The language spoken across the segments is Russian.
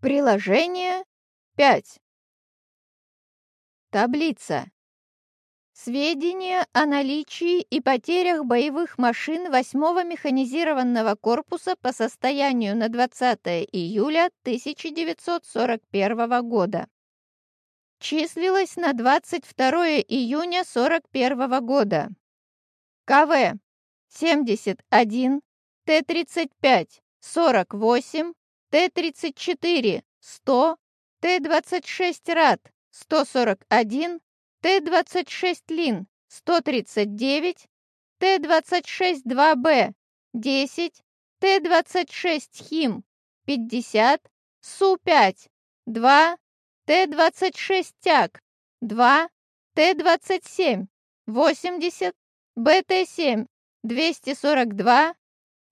Приложение 5. Таблица. Сведения о наличии и потерях боевых машин 8-го механизированного корпуса по состоянию на 20 июля 1941 года. Числилось на 22 июня 41 года. КВ 71, Т-35, 48, Т-34 – 100, Т-26 РАД – 141, Т-26 ЛИН – 139, Т-26 2Б – 10, Т-26 ХИМ – 50, Су-5 – 2, Т-26 ТЯГ – 2, Т-27 – 80, БТ-7 – 242,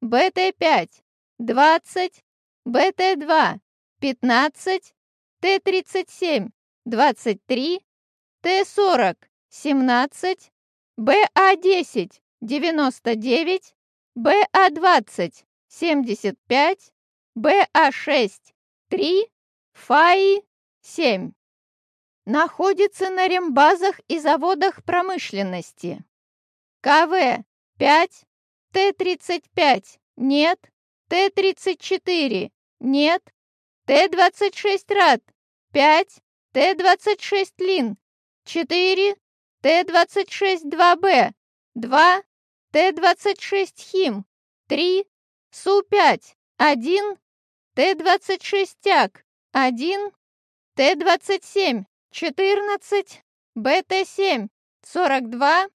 БТ-5 – 20, БТ-2 – 15, Т-37 – 23, Т-40 – 17, БА-10 – 99, БА-20 – 75, БА-6 – 3, ФАИ – 7. Находится на рембазах и заводах промышленности. КВ – 5, Т-35 – нет, Т-34 – нет, Т-26 РАД – 5, Т-26 ЛИН – 4, Т-26 2Б – 2, Т-26 ХИМ – 3, Су-5 – 1, Т-26 ТЯГ – 1, Т-27 – 14, БТ-7 – 42,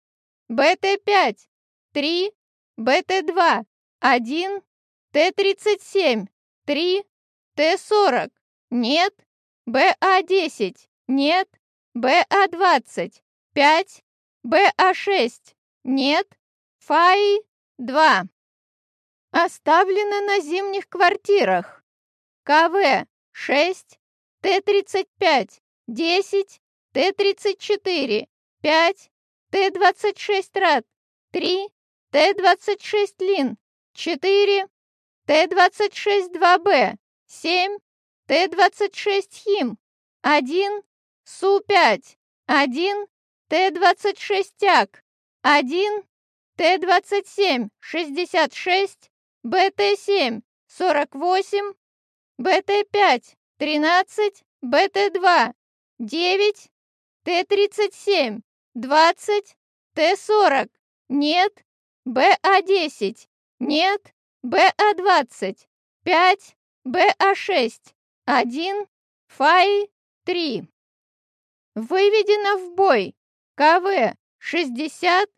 БТ-5 – 3, БТ-2 – 1, Т-37 – 3, Т-40 – нет, БА-10 – нет, БА-20 – 5, БА-6 – нет, ФАИ – 2. Оставлено на зимних квартирах. КВ – 6, Т-35 – 10, Т-34 – 5, Т-26 РАД – 3, Т-26 ЛИН – 4, Т-26 2Б, 7, Т-26 ХИМ, 1, Су-5, 1, Т-26 ТЯГ, 1, Т-27 66, БТ-7 48, БТ-5 13, БТ-2 9, Т-37 20, Т-40 нет, БА-10 нет, БА-20, 5, БА-6, 1, ФАИ, 3. Выведено в бой КВ 60,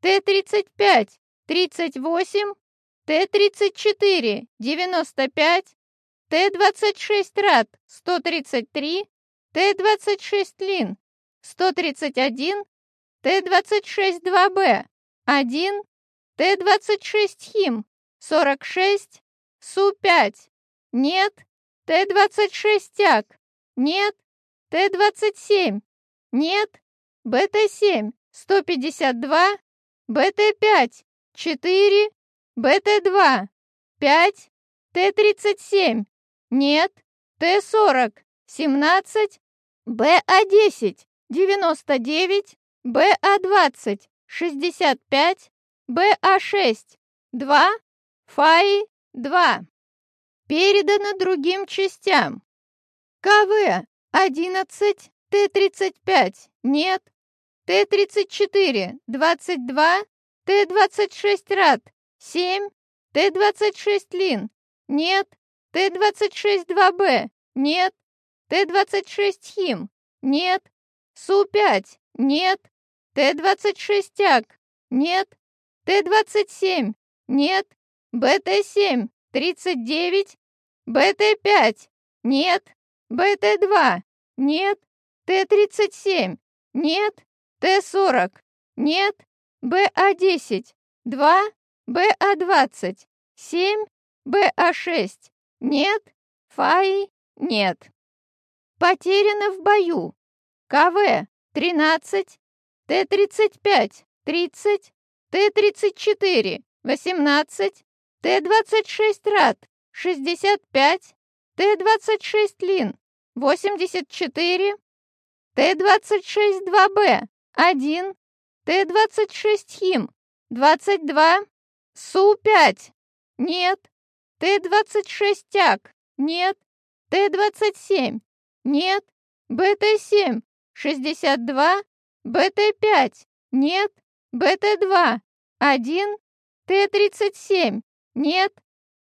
Т-35, 38, Т-34, 95, Т-26 РАД, 133, Т-26 ЛИН, 131, Т-26 2Б, 1, Т-26 ХИМ, 46, Су-5, нет, Т-26 ТЯГ, нет, Т-27, нет, БТ-7, 152, БТ-5, 4, БТ-2, 5, Т-37, нет, Т-40, 17, БА-10, 99, БА-20, 65, БА-6, 2, ФАИ 2. Передано другим частям. КВ 11, Т-35 нет, Т-34 22, Т-26 РАД. 7, Т-26 ЛИН. Нет, Т-26 2Б нет, Т-26 ХИМ. Нет, Су-5 нет, Т-26 ТЯГ нет, Т-27 нет, БТ-7 – 39, БТ-5 – нет, БТ-2 – нет, Т-37 – нет, Т-40 – нет, БА-10 – 2, БА-20 – 7, БА-6 – нет, ФАИ – нет. Потеряно в бою. КВ – 13, Т-35 – 30, Т-34 – 18, Т-26 РАД 65, Т-26 Лин 84, Т-26 2Б 1, Т-26 Хим 22, Су-5 нет, Т-26 Тяг нет, Т-27 нет, БТ-7 62, БТ-5 нет, БТ-2 1, Т-37 нет,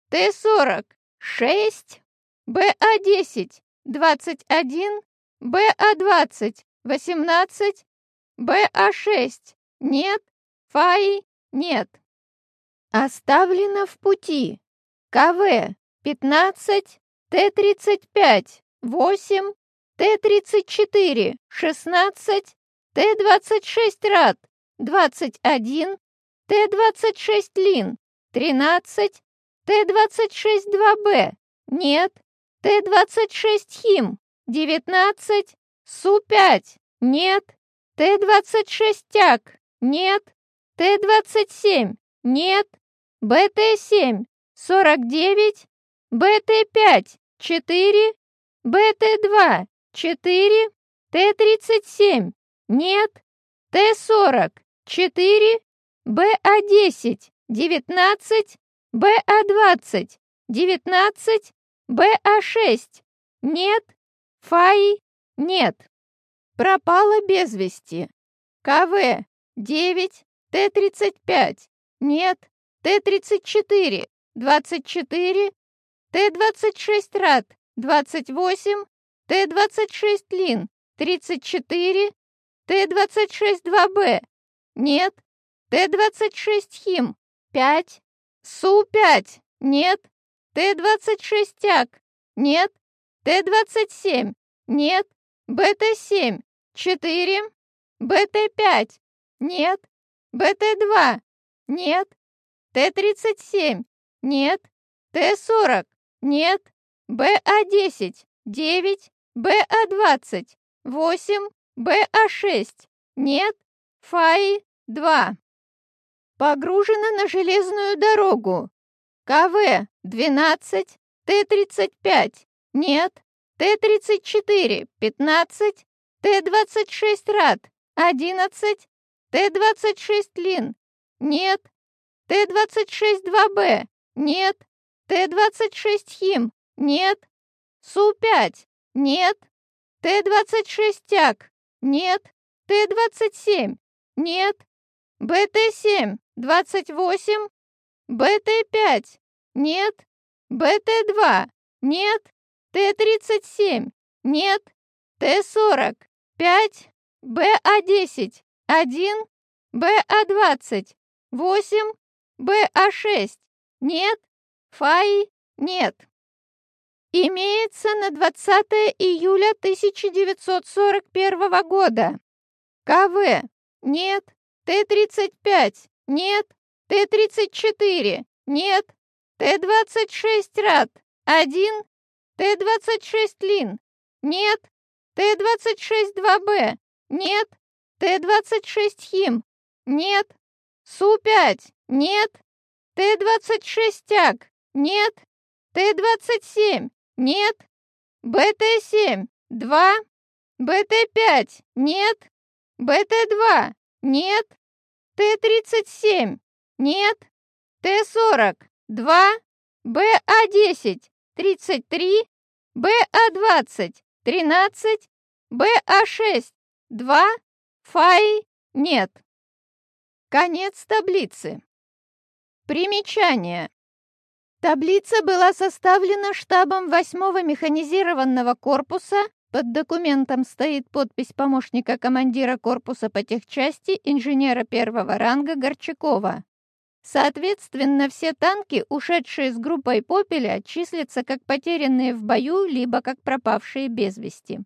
Т-40 6, БА-10 21, БА-20 18, БА-6 нет, ФАИ нет. Оставлено в пути. КВ 15, Т-35 8, Т-34 16, Т-26 РАД 21, Т-26 ЛИН 13, Т-26 2Б нет, Т-26 Хим 19, Су-5 нет, Т-26 Тяг нет, Т-27 нет, БТ-7 49, БТ-5 4, БТ-2 4, Т-37 нет, Т-40 4, БА-10 19, БА-20 19, БА-6 нет, ФАИ нет. Пропала без вести. КВ 9, Т-35 нет, Т-34 24, Т-26 РАД 28, Т-26 ЛИН 34, Т-26 2Б нет, Т-26 ХИМ 5, Су-5 нет, Т-26 ТЯГ нет, Т-27 нет, БТ-7 4, БТ-5 нет, БТ-2 нет, Т-37 нет, Т-40 нет, БА-10 9, БА-20 8, БА-6 нет, ФАИ 2. Погружена на железную дорогу. КВ 12, Т-35 нет, Т-34 15, Т-26 РАД 11, Т-26 ЛИН нет, Т-26 2Б нет, Т-26 Хим нет, Су-5 нет, Т-26 Тяг нет, Т-27 нет, БТ-7 28, БТ-5 нет, БТ-2 нет, Т-37 нет, Т-40 5, БА-10 1, БА-20 8, БА-6 нет, ФАИ? Нет. Имеется на 20 июля 1941 года. КВ нет, Т-35 нет, Т-34 нет, Т-26 РАД. 1, Т-26 ЛИН. Нет, Т-26 2Б нет, Т-26 ХИМ. Нет, Су-5 нет, Т-26 ТЯГ. Нет, Т-27 нет, БТ-7 2, БТ-5 нет, БТ-2 нет, Т-37 нет, Т-40 2, БА-10 33, БА-20 13, БА-6 2, ФАИ нет. Конец таблицы. Примечание. Таблица была составлена штабом 8-го механизированного корпуса. Под документом стоит подпись помощника командира корпуса по техчасти инженера первого ранга Горчакова. Соответственно, все танки, ушедшие с группой «Попеля», числятся как потерянные в бою, либо как пропавшие без вести.